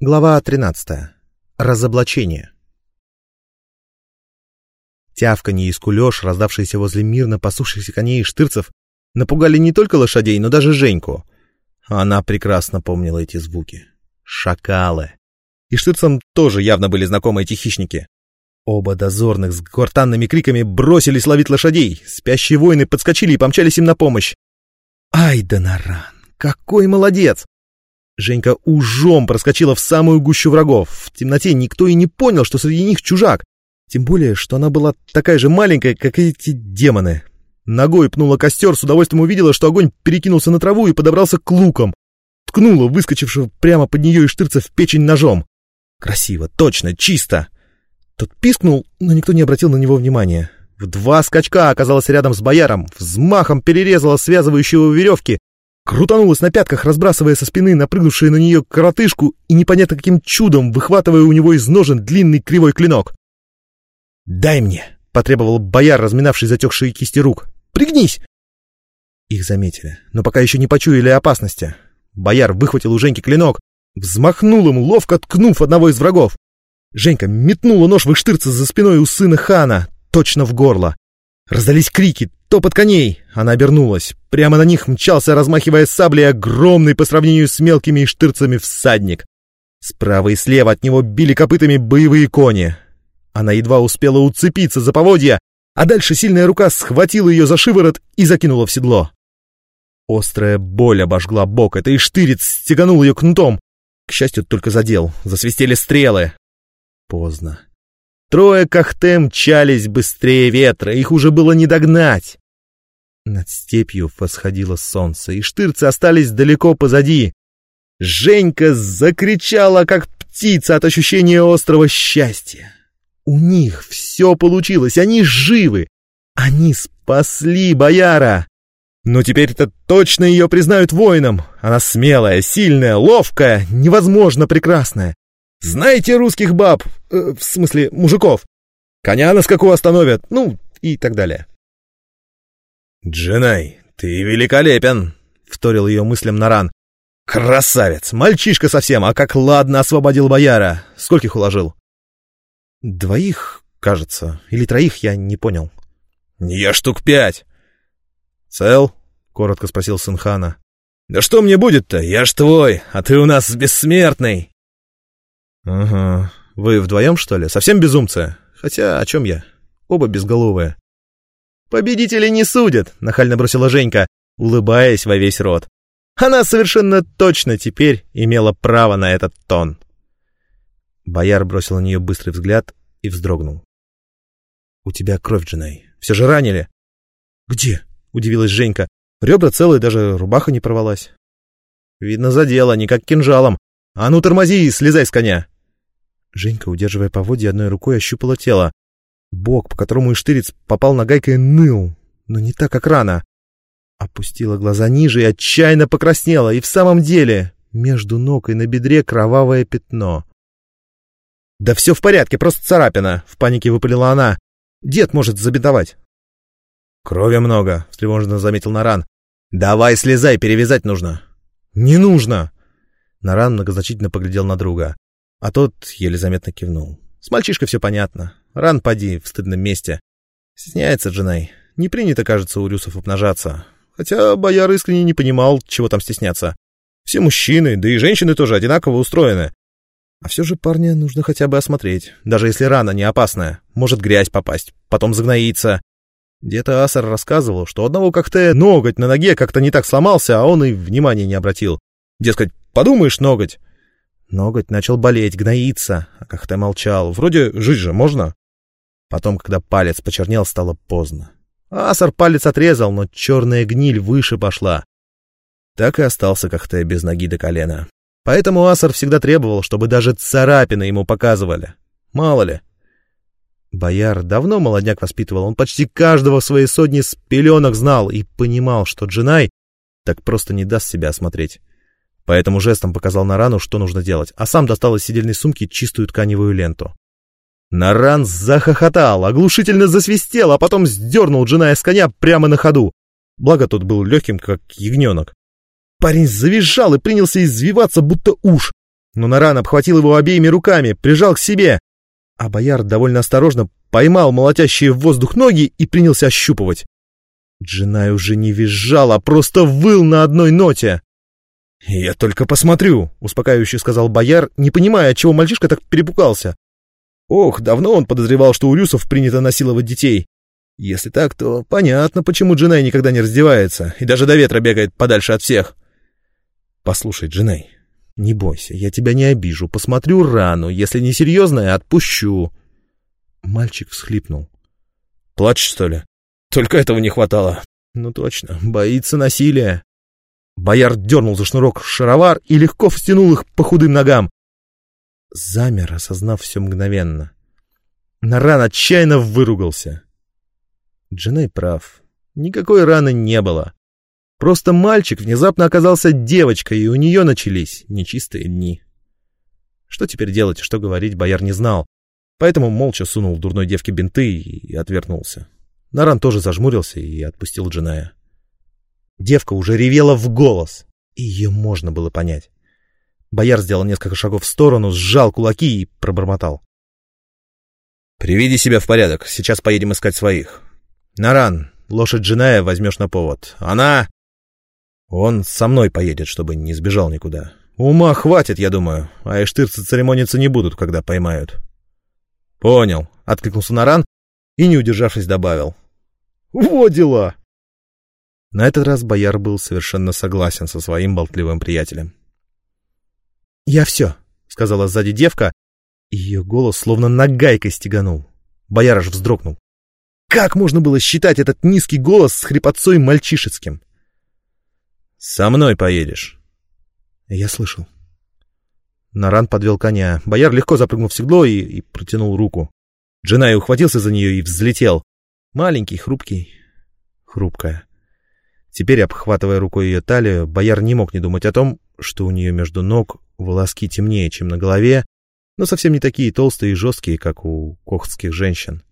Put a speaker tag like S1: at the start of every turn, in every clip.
S1: Глава 13. Разоблачение. Тявканье и скулеж, раздавшиеся возле мирно пасущихся коней и штырцев, напугали не только лошадей, но даже Женьку. Она прекрасно помнила эти звуки. Шакалы. И штырцам тоже явно были знакомы эти хищники. Оба дозорных с гортанными криками бросились ловить лошадей. Спящие воины подскочили и помчались им на помощь. Ай да наран! Какой молодец! Женька ужом проскочила в самую гущу врагов. В темноте никто и не понял, что среди них чужак. Тем более, что она была такая же маленькая, как и эти демоны. Ногой пнула костер, с удовольствием увидела, что огонь перекинулся на траву и подобрался к лукам. Ткнула выскочившего прямо под нее и штырца в печень ножом. Красиво, точно, чисто. Тот пискнул, но никто не обратил на него внимания. В два скачка оказалась рядом с бояром, взмахом перерезала связывающего веревки, крутанулась на пятках, разбрасывая со спины напрыгнувшую на нее коротышку и непонятно каким чудом выхватывая у него из ножен длинный кривой клинок. «Дай мне!» — потребовал бояр, разминавший затекшие кисти рук. «Пригнись!» Их заметили, но пока еще не почуяли опасности. Бояр выхватил у Женьки клинок, взмахнул им, ловко ткнув одного из врагов. Женька метнула нож в штырца за спиной у сына хана, точно в горло. Раздались крики, топот коней. Она обернулась. Прямо на них мчался, размахивая саблей, огромный по сравнению с мелкими штырцами всадник. Справа и слева от него били копытами боевые кони. Она едва успела уцепиться за поводья, а дальше сильная рука схватила ее за шиворот и закинула в седло. Острая боль обожгла бок, это и штырец стеганул ее кнутом. К счастью, только задел. Засвистели стрелы. Поздно. Трое кахте мчались быстрее ветра, их уже было не догнать. Над степью восходило солнце, и штырцы остались далеко позади. Женька закричала, как птица от ощущения острого счастья. У них все получилось, они живы. Они спасли бояра. Но теперь-то точно ее признают воином. Она смелая, сильная, ловкая, невозможно прекрасная. Знаете русских баб, э, в смысле мужиков? Коня на скаку остановят, ну и так далее. «Дженай, ты великолепен!» — вторил ее мыслям Наран. «Красавец! Мальчишка совсем, а как ладно освободил бояра! Скольких уложил?» «Двоих, кажется, или троих, я не понял». «Я штук пять!» «Цел?» — коротко спросил сын хана. «Да что мне будет-то? Я ж твой, а ты у нас бессмертный!» «Ага. Вы вдвоем, что ли? Совсем безумцы? Хотя о чем я? Оба безголовые». «Победители не судят», — нахально бросила Женька, улыбаясь во весь рот. Она совершенно точно теперь имела право на этот тон. Бояр бросил на нее быстрый взгляд и вздрогнул. «У тебя кровь, Джинай. Все же ранили». «Где?» — удивилась Женька. Ребра целые, даже рубаха не порвалась. «Видно, задело, не как кинжалом. А ну, тормози слезай с коня!» Женька, удерживая поводья, одной рукой ощупала тело. Бок, по которому Иштырец попал нагайкой, ныл, но не так, как рано. Опустила глаза ниже и отчаянно покраснела, и в самом деле между ног и на бедре кровавое пятно. «Да все в порядке, просто царапина!» — в панике выпалила она. «Дед может забинтовать». «Крови много», — встревоженно заметил Наран. «Давай слезай, перевязать нужно». «Не нужно!» Наран многозначительно поглядел на друга. А тот еле заметно кивнул. С мальчишкой все понятно. Ран поди в стыдном месте. Стесняется Джинай. Не принято, кажется, у рюсов обнажаться. Хотя бояр искренне не понимал, чего там стесняться. Все мужчины, да и женщины тоже одинаково устроены. А все же парня нужно хотя бы осмотреть. Даже если рана не опасная. Может грязь попасть, потом загноиться. Где-то Асар рассказывал, что одного как-то ноготь на ноге как-то не так сломался, а он и внимания не обратил. Дескать, подумаешь, ноготь. Ноготь начал болеть, гноиться, а как-то молчал. Вроде жить же можно. Потом, когда палец почернел, стало поздно. Асар палец отрезал, но черная гниль выше пошла. Так и остался как-то без ноги до колена. Поэтому Асар всегда требовал, чтобы даже царапины ему показывали. Мало ли. Бояр давно молодняк воспитывал, он почти каждого в своей сотне с пеленок знал и понимал, что Джинай так просто не даст себя осмотреть. Поэтому жестом показал Нарану, что нужно делать, а сам достал из сидельной сумки чистую тканевую ленту. Наран захохотал, оглушительно засвистел, а потом сдернул Джиная с коня прямо на ходу. Благо тот был легким, как ягненок. Парень завизжал и принялся извиваться, будто уж. Но Наран обхватил его обеими руками, прижал к себе, а бояр довольно осторожно поймал молотящие в воздух ноги и принялся ощупывать. Джинай уже не визжал, а просто выл на одной ноте. «Я только посмотрю», — успокаивающе сказал бояр, не понимая, отчего мальчишка так перепугался. Ох, давно он подозревал, что у рюсов принято насиловать детей. Если так, то понятно, почему Джинай никогда не раздевается и даже до ветра бегает подальше от всех. «Послушай, Джинай, не бойся, я тебя не обижу, посмотрю рану, если не серьезная, отпущу». Мальчик всхлипнул. «Плачешь, что ли? Только этого не хватало. Ну точно, боится насилия». Бояр дернул за шнурок шаровар и легко встянул их по худым ногам. Замер, осознав все мгновенно. Наран отчаянно выругался. Дженей прав. Никакой раны не было. Просто мальчик внезапно оказался девочкой, и у нее начались нечистые дни. Что теперь делать, что говорить, бояр не знал. Поэтому молча сунул дурной девке бинты и отвернулся. Наран тоже зажмурился и отпустил Дженая. Девка уже ревела в голос, и ее можно было понять. Бояр сделал несколько шагов в сторону, сжал кулаки и пробормотал. «Приведи себя в порядок, сейчас поедем искать своих. Наран, лошадь Джиная возьмешь на повод. Она...» «Он со мной поедет, чтобы не сбежал никуда. Ума хватит, я думаю, а эштырцы церемониться не будут, когда поймают». «Понял», — откликнулся Наран и, не удержавшись, добавил. «Во дела!» На этот раз бояр был совершенно согласен со своим болтливым приятелем. «Я все», — сказала сзади девка, и ее голос словно нагайкой стеганул. Бояр аж вздрогнул. Как можно было считать этот низкий голос с хрипотцой мальчишеским? «Со мной поедешь». Я слышал. Наран подвел коня. Бояр легко запрыгнул в седло и, и протянул руку. Джинай ухватился за нее и взлетел. Маленький, хрупкий, хрупкая. Теперь, обхватывая рукой ее талию, бояр не мог не думать о том, что у нее между ног волоски темнее, чем на голове, но совсем не такие толстые и жесткие, как у кохтских женщин.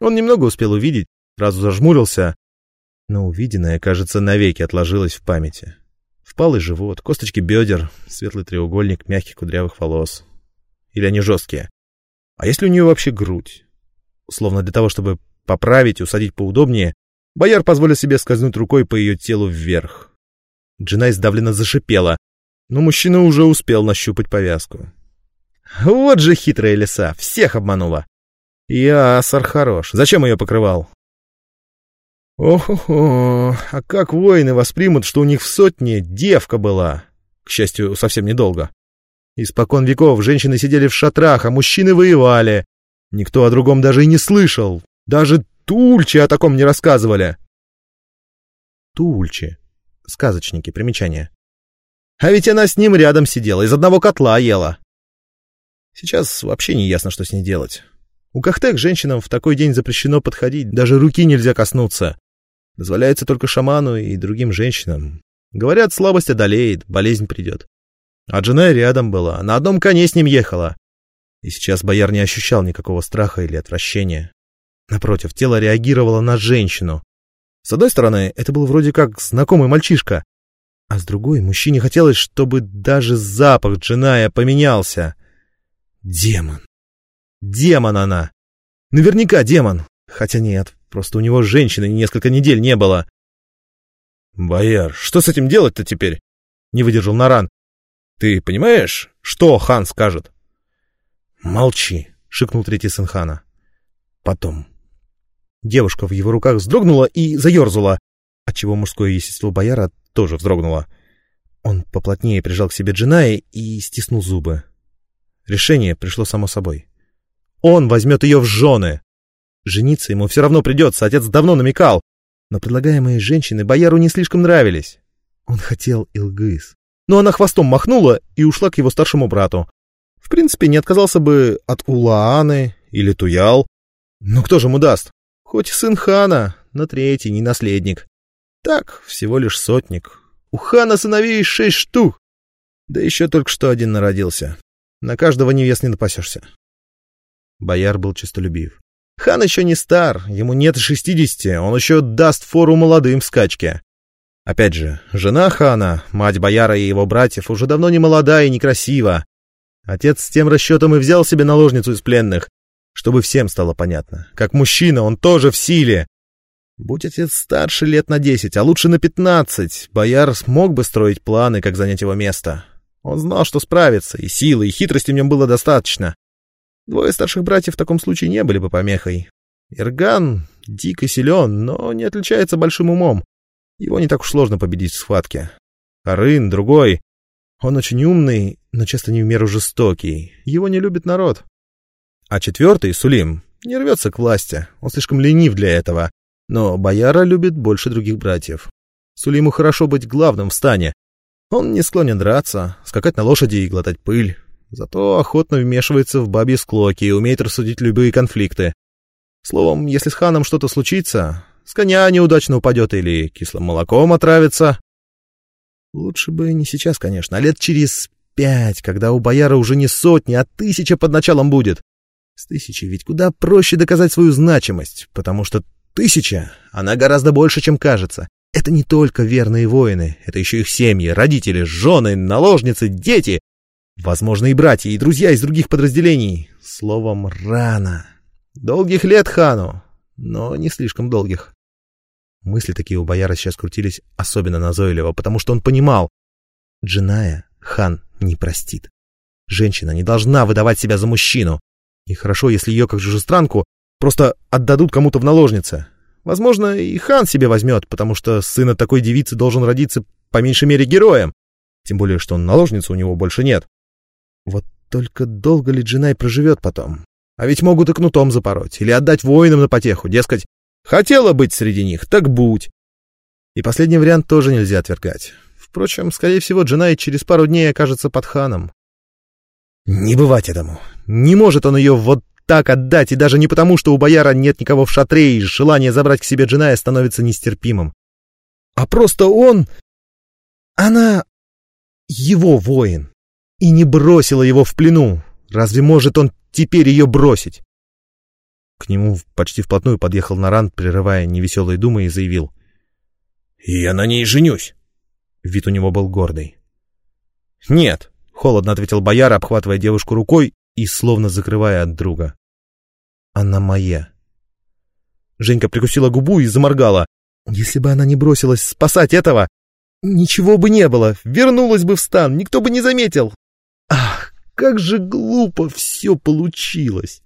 S1: Он немного успел увидеть, сразу зажмурился, но увиденное, кажется, навеки отложилось в памяти. Впалый живот, косточки бедер, светлый треугольник мягких кудрявых волос. Или они жесткие? А если у нее вообще грудь? Словно для того, чтобы поправить и усадить поудобнее, Бояр позволил себе скользнуть рукой по ее телу вверх. Джинай сдавленно зашипела, но мужчина уже успел нащупать повязку. Вот же хитрая лиса, всех обманула. Ясар хорош. Зачем ее покрывал? Ох-охо, а как воины воспримут, что у них в сотне девка была? К счастью, совсем недолго. Испокон веков женщины сидели в шатрах, а мужчины воевали. Никто о другом даже и не слышал. Даже Тульчи о таком не рассказывали. Тульчи. Сказочники, примечание. А ведь она с ним рядом сидела, из одного котла ела. Сейчас вообще не ясно, что с ней делать. У Кахтек женщинам в такой день запрещено подходить, даже руки нельзя коснуться. Дозволяется только шаману и другим женщинам. Говорят, слабость одолеет, болезнь придет. А жена рядом была, на одном коне с ним ехала. И сейчас бояр не ощущал никакого страха или отвращения. Напротив, тело реагировало на женщину. С одной стороны, это был вроде как знакомый мальчишка, а с другой, мужчине хотелось, чтобы даже запах Джиная поменялся. Демон. Демон она. Наверняка демон. Хотя нет, просто у него женщины несколько недель не было. «Бояр, что с этим делать-то теперь?» — не выдержал Наран. «Ты понимаешь, что хан скажет?» «Молчи», — шикнул третий сын хана. «Потом». Девушка в его руках вздрогнула и заерзала, отчего мужское естество бояра тоже вздрогнуло. Он поплотнее прижал к себе Джиная и стиснул зубы. Решение пришло само собой. Он возьмет ее в жены. Жениться ему все равно придется, отец давно намекал. Но предлагаемые женщины бояру не слишком нравились. Он хотел Илгыз. Но она хвостом махнула и ушла к его старшему брату. В принципе, не отказался бы от Улааны или Туял. Но кто же ему даст? Хоть сын хана, но третий не наследник. Так, всего лишь сотник. У хана сыновей шесть штук. Да еще только что один народился. На каждого невест не напасешься. Бояр был честолюбив. Хан еще не стар, ему нет шестидесяти, он еще даст фору молодым в скачке. Опять же, жена хана, мать бояра и его братьев, уже давно не молода и некрасива. Отец с тем расчетом и взял себе наложницу из пленных, чтобы всем стало понятно. Как мужчина он тоже в силе. Будь отец старше лет на десять, а лучше на пятнадцать, бояр смог бы строить планы, как занять его место. Он знал, что справится, и силы, и хитрости в нем было достаточно. Двое старших братьев в таком случае не были бы помехой. Ирган дико силен, но не отличается большим умом. Его не так уж сложно победить в схватке. Арын другой. Он очень умный, но часто не в меру жестокий. Его не любит народ. А четвертый, Сулим, не рвется к власти. Он слишком ленив для этого. Но бояра любит больше других братьев. Сулиму хорошо быть главным в стане. Он не склонен драться, скакать на лошади и глотать пыль. Зато охотно вмешивается в бабьи склоки и умеет рассудить любые конфликты. Словом, если с ханом что-то случится, с коня неудачно упадет или кислым молоком отравится. Лучше бы не сейчас, конечно, а лет через пять, когда у бояра уже не сотни, а тысяча под началом будет. С тысячи ведь куда проще доказать свою значимость, потому что тысяча, она гораздо больше, чем кажется. Это не только верные воины, это еще их семьи, родители, жены, наложницы, дети, возможно, и братья, и друзья из других подразделений. Словом, рано. Долгих лет хану, но не слишком долгих. Мысли такие у бояра сейчас крутились особенно назойливо, потому что он понимал, Джиная хан не простит. Женщина не должна выдавать себя за мужчину. И хорошо, если ее как чужестранку просто отдадут кому-то в наложнице. Возможно, и хан себе возьмет, потому что сын от такой девицы должен родиться по меньшей мере героем. Тем более, что наложницы у него больше нет. Вот только долго ли Джинай проживет потом? А ведь могут и кнутом запороть, или отдать воинам на потеху, дескать, хотела быть среди них, так будь. И последний вариант тоже нельзя отвергать. Впрочем, скорее всего, Джинай через пару дней окажется под ханом. Не бывать этому. Не может он ее вот так отдать, и даже не потому, что у бояра нет никого в шатре, и желание забрать к себе Джиная становится нестерпимым. А просто он... Она... его воин. И не бросила его в плену. Разве может он теперь ее бросить? К нему почти вплотную подъехал Наран, прерывая невеселые думы, и заявил. «Я на ней женюсь!» Вид у него был гордый. «Нет», — холодно ответил бояр, обхватывая девушку рукой и словно закрывая от друга. «Она моя». Женька прикусила губу и заморгала. «Если бы она не бросилась спасать этого, ничего бы не было, вернулась бы в стан, никто бы не заметил. Ах, как же глупо все получилось!»